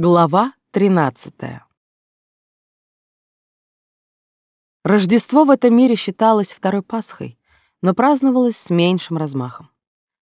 Глава 13. Рождество в этом мире считалось второй Пасхой, но праздновалось с меньшим размахом.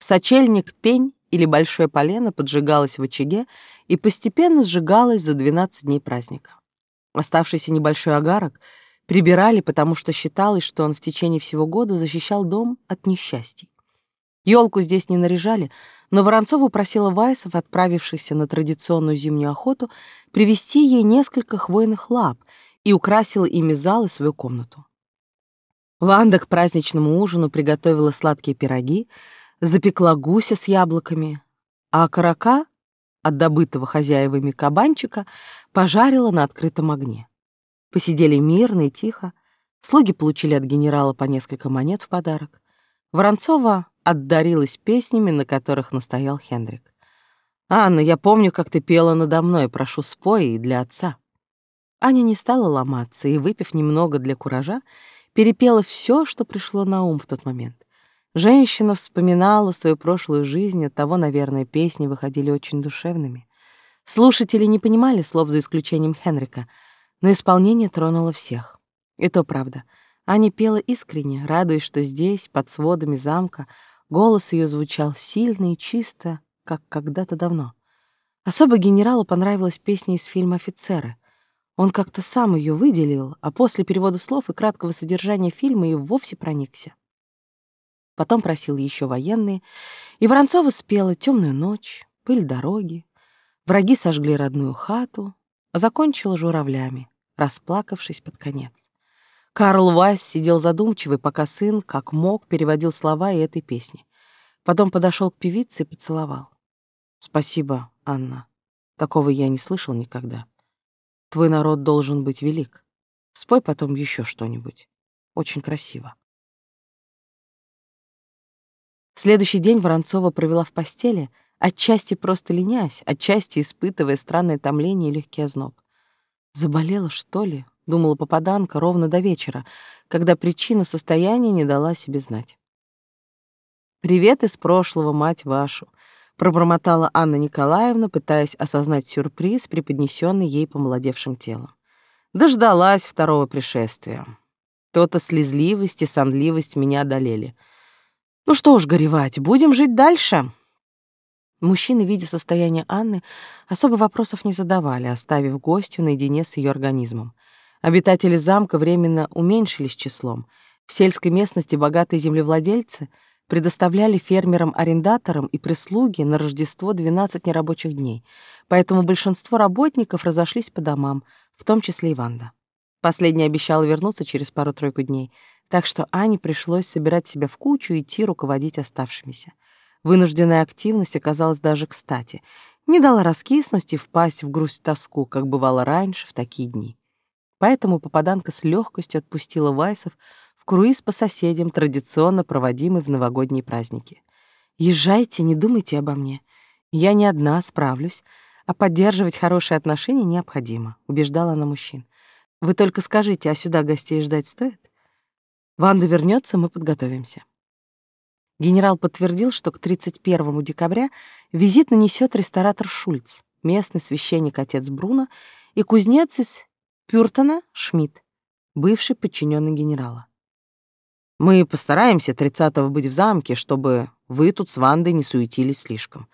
Сочельник, пень или большое полено поджигалось в очаге и постепенно сжигалось за 12 дней праздника. Оставшийся небольшой огарок прибирали, потому что считалось, что он в течение всего года защищал дом от несчастий. Елку здесь не наряжали, но Воронцова просила Вайсов, отправившихся на традиционную зимнюю охоту, привезти ей несколько хвойных лап и украсила ими зал и свою комнату. Ванда к праздничному ужину приготовила сладкие пироги, запекла гуся с яблоками, а карака от добытого хозяевами кабанчика пожарила на открытом огне. Посидели мирно и тихо, слуги получили от генерала по несколько монет в подарок. Воронцова отдарилась песнями, на которых настоял Хендрик. «Анна, я помню, как ты пела надо мной, прошу, спой и для отца». Аня не стала ломаться и, выпив немного для куража, перепела все, что пришло на ум в тот момент. Женщина вспоминала свою прошлую жизнь, от того, наверное, песни выходили очень душевными. Слушатели не понимали слов за исключением Хенрика, но исполнение тронуло всех. И то правда. Аня пела искренне, радуясь, что здесь, под сводами замка, Голос ее звучал сильно и чисто, как когда-то давно. Особо генералу понравилась песня из фильма «Офицеры». Он как-то сам ее выделил, а после перевода слов и краткого содержания фильма и вовсе проникся. Потом просил еще военные, и Воронцова спела «Темную ночь», «Пыль дороги», «Враги сожгли родную хату», а закончила журавлями, расплакавшись под конец. Карл Вайс сидел задумчивый, пока сын, как мог, переводил слова и этой песни. Потом подошел к певице и поцеловал. «Спасибо, Анна. Такого я не слышал никогда. Твой народ должен быть велик. Спой потом еще что-нибудь. Очень красиво». Следующий день Воронцова провела в постели, отчасти просто ленясь, отчасти испытывая странное томление и легкий озноб. Заболела, что ли? — думала попаданка ровно до вечера, когда причина состояния не дала себе знать. «Привет из прошлого, мать вашу», — пробормотала Анна Николаевна, пытаясь осознать сюрприз, преподнесенный ей помолодевшим телом. Дождалась второго пришествия. То-то слезливость и сонливость меня одолели. Ну что ж горевать, будем жить дальше. Мужчины, видя состояние Анны, особо вопросов не задавали, оставив гостью наедине с ее организмом. Обитатели замка временно уменьшились числом. В сельской местности богатые землевладельцы предоставляли фермерам-арендаторам и прислуге на Рождество 12 нерабочих дней, поэтому большинство работников разошлись по домам, в том числе и Ванда. Последняя обещала вернуться через пару-тройку дней, так что Ане пришлось собирать себя в кучу и идти руководить оставшимися. Вынужденная активность оказалась даже кстати. Не дала раскиснуть и впасть в грусть-тоску, как бывало раньше в такие дни. Поэтому попаданка с легкостью отпустила Вайсов в круиз по соседям, традиционно проводимый в новогодние праздники. «Езжайте, не думайте обо мне. Я не одна справлюсь, а поддерживать хорошие отношения необходимо», — убеждала она мужчин. «Вы только скажите, а сюда гостей ждать стоит? Ванда вернется, мы подготовимся». Генерал подтвердил, что к 31 декабря визит нанесет ресторатор Шульц, местный священник отец Бруно и кузнец из Пюртона Шмидт, бывший подчиненный генерала. Мы постараемся 30-го быть в замке, чтобы вы тут с Вандой не суетились слишком.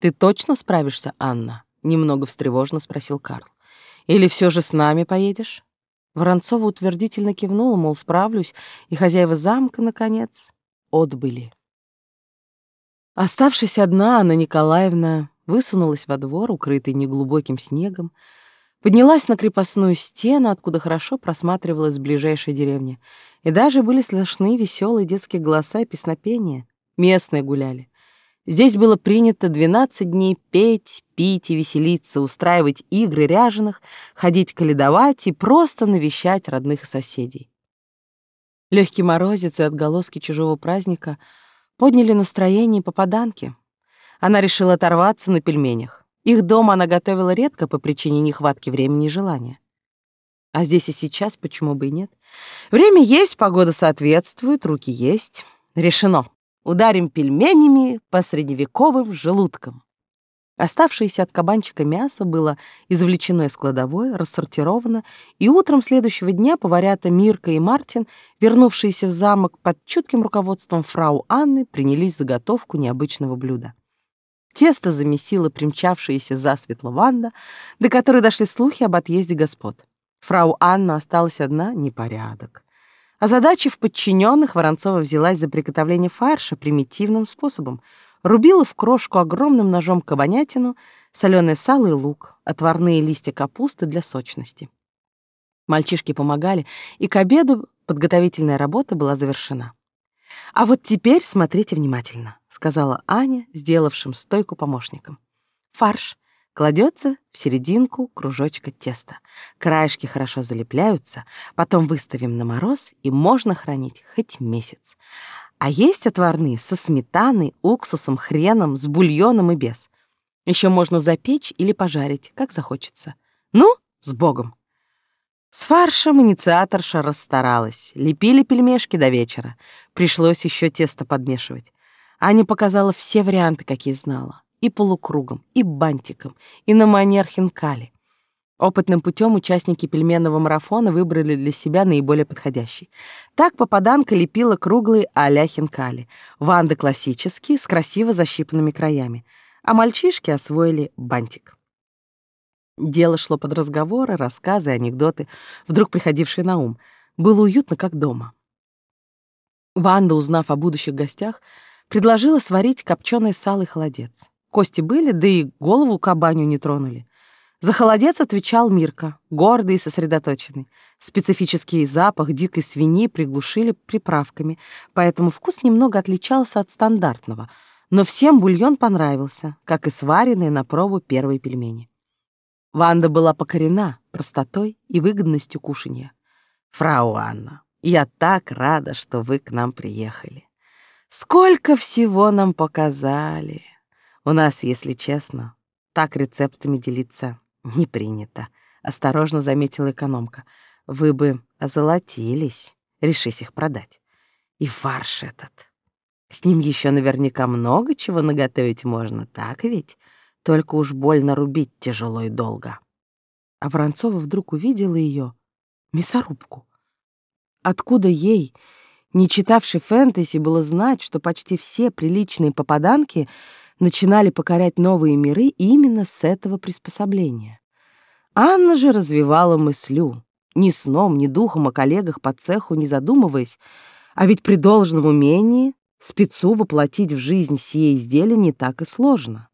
Ты точно справишься, Анна? Немного встревоженно спросил Карл. Или все же с нами поедешь? Воронцова утвердительно кивнула, мол, справлюсь, и хозяева замка, наконец, отбыли. Оставшись одна, Анна Николаевна высунулась во двор, укрытый неглубоким снегом, Поднялась на крепостную стену, откуда хорошо просматривалась ближайшая деревня. И даже были слышны веселые детские голоса и песнопения. Местные гуляли. Здесь было принято 12 дней петь, пить и веселиться, устраивать игры ряженых, ходить каледовать и просто навещать родных и соседей. Легкий морозец и отголоски чужого праздника подняли настроение попаданки. Она решила оторваться на пельменях. Их дома она готовила редко по причине нехватки времени и желания. А здесь и сейчас почему бы и нет? Время есть, погода соответствует, руки есть. Решено. Ударим пельменями по средневековым желудкам. Оставшееся от кабанчика мясо было извлечено из кладовой, рассортировано, и утром следующего дня поварята Мирка и Мартин, вернувшиеся в замок под чутким руководством фрау Анны, принялись заготовку необычного блюда. Тесто замесила примчавшаяся засветло Ванда, до которой дошли слухи об отъезде господ. Фрау Анна осталась одна — непорядок. А задачи в подчиненных Воронцова взялась за приготовление фарша примитивным способом — рубила в крошку огромным ножом кабанятину, соленое сало и лук, отварные листья капусты для сочности. Мальчишки помогали, и к обеду подготовительная работа была завершена. «А вот теперь смотрите внимательно», — сказала Аня, сделавшим стойку помощником. «Фарш кладется в серединку кружочка теста. Краешки хорошо залепляются, потом выставим на мороз, и можно хранить хоть месяц. А есть отварные со сметаной, уксусом, хреном, с бульоном и без. Еще можно запечь или пожарить, как захочется. Ну, с Богом. С фаршем инициаторша расстаралась. Лепили пельмешки до вечера. Пришлось еще тесто подмешивать. Аня показала все варианты, какие знала. И полукругом, и бантиком, и на манер хинкали. Опытным путем участники пельменного марафона выбрали для себя наиболее подходящий. Так попаданка лепила круглые а-ля хинкали, ванды классические, с красиво защипанными краями, а мальчишки освоили бантик. Дело шло под разговоры, рассказы, анекдоты, вдруг приходившие на ум. Было уютно, как дома. Ванда, узнав о будущих гостях, предложила сварить копченый сало и холодец. Кости были, да и голову кабаню не тронули. За холодец отвечал Мирка, гордый и сосредоточенный. Специфический запах дикой свиньи приглушили приправками, поэтому вкус немного отличался от стандартного, но всем бульон понравился, как и сваренные на пробу первые пельмени. Ванда была покорена простотой и выгодностью кушанья. «Фрау Анна, я так рада, что вы к нам приехали. Сколько всего нам показали. У нас, если честно, так рецептами делиться «Не принято», — осторожно заметила экономка. «Вы бы озолотились, решись их продать. И фарш этот. С ним еще наверняка много чего наготовить можно, так ведь? Только уж больно рубить тяжело и долго». А Воронцова вдруг увидела ее, мясорубку. Откуда ей, не читавшей фэнтези, было знать, что почти все приличные попаданки — начинали покорять новые миры именно с этого приспособления. Анна же развивала мыслю, ни сном, ни духом о коллегах по цеху не задумываясь, а ведь при должном умении спецу воплотить в жизнь сие изделие не так и сложно.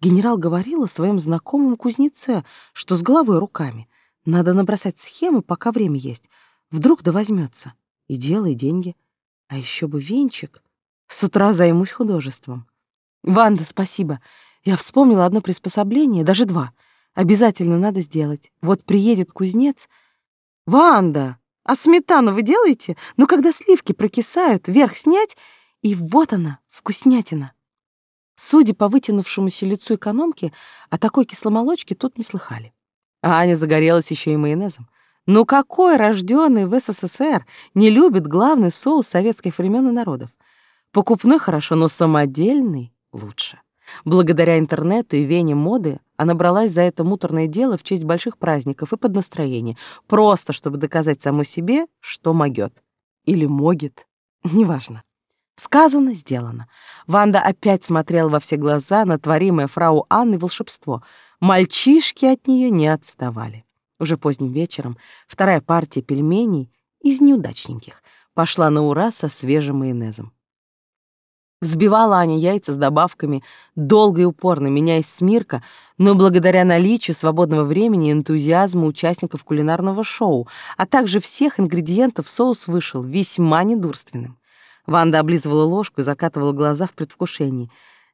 Генерал говорил о своем знакомом кузнеце, что с головой руками. Надо набросать схемы, пока время есть. Вдруг да возьмется. И дело, и деньги. А еще бы венчик. С утра займусь художеством. «Ванда, спасибо. Я вспомнила одно приспособление, даже два. Обязательно надо сделать. Вот приедет кузнец. Ванда, а сметану вы делаете? Ну, когда сливки прокисают, верх снять, и вот она, вкуснятина». Судя по вытянувшемуся лицу экономки, о такой кисломолочке тут не слыхали. А Аня загорелась еще и майонезом. Ну какой рожденный в СССР не любит главный соус советских времен и народов? Покупной хорошо, но самодельный лучше. Благодаря интернету и вене моды она бралась за это муторное дело в честь больших праздников и под настроение, просто чтобы доказать саму себе, что могет. Или могет, неважно. Сказано, сделано. Ванда опять смотрела во все глаза на творимое фрау Анны волшебство. Мальчишки от нее не отставали. Уже поздним вечером вторая партия пельменей из неудачненьких пошла на ура со свежим майонезом. Взбивала Аня яйца с добавками, долго и упорно меняясь с Мирка, но благодаря наличию свободного времени и энтузиазму участников кулинарного шоу, а также всех ингредиентов, соус вышел весьма недурственным. Ванда облизывала ложку и закатывала глаза в предвкушении.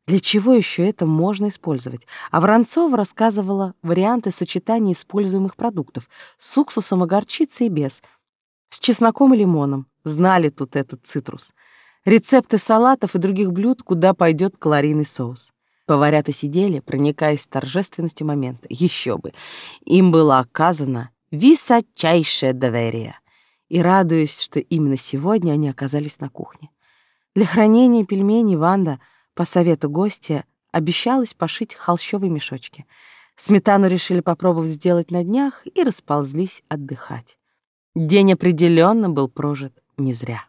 Для чего еще это можно использовать? А Воронцова рассказывала варианты сочетания используемых продуктов с уксусом и горчицей без, с чесноком и лимоном. Знали тут этот цитрус — рецепты салатов и других блюд, куда пойдет калорийный соус. Поварята сидели, проникаясь торжественностью момента. Еще бы. Им было оказано высочайшее доверие. И радуясь, что именно сегодня они оказались на кухне. Для хранения пельменей Ванда, по совету гостя, обещалось пошить холщовые мешочки. Сметану решили попробовать сделать на днях и расползлись отдыхать. День определенно был прожит не зря.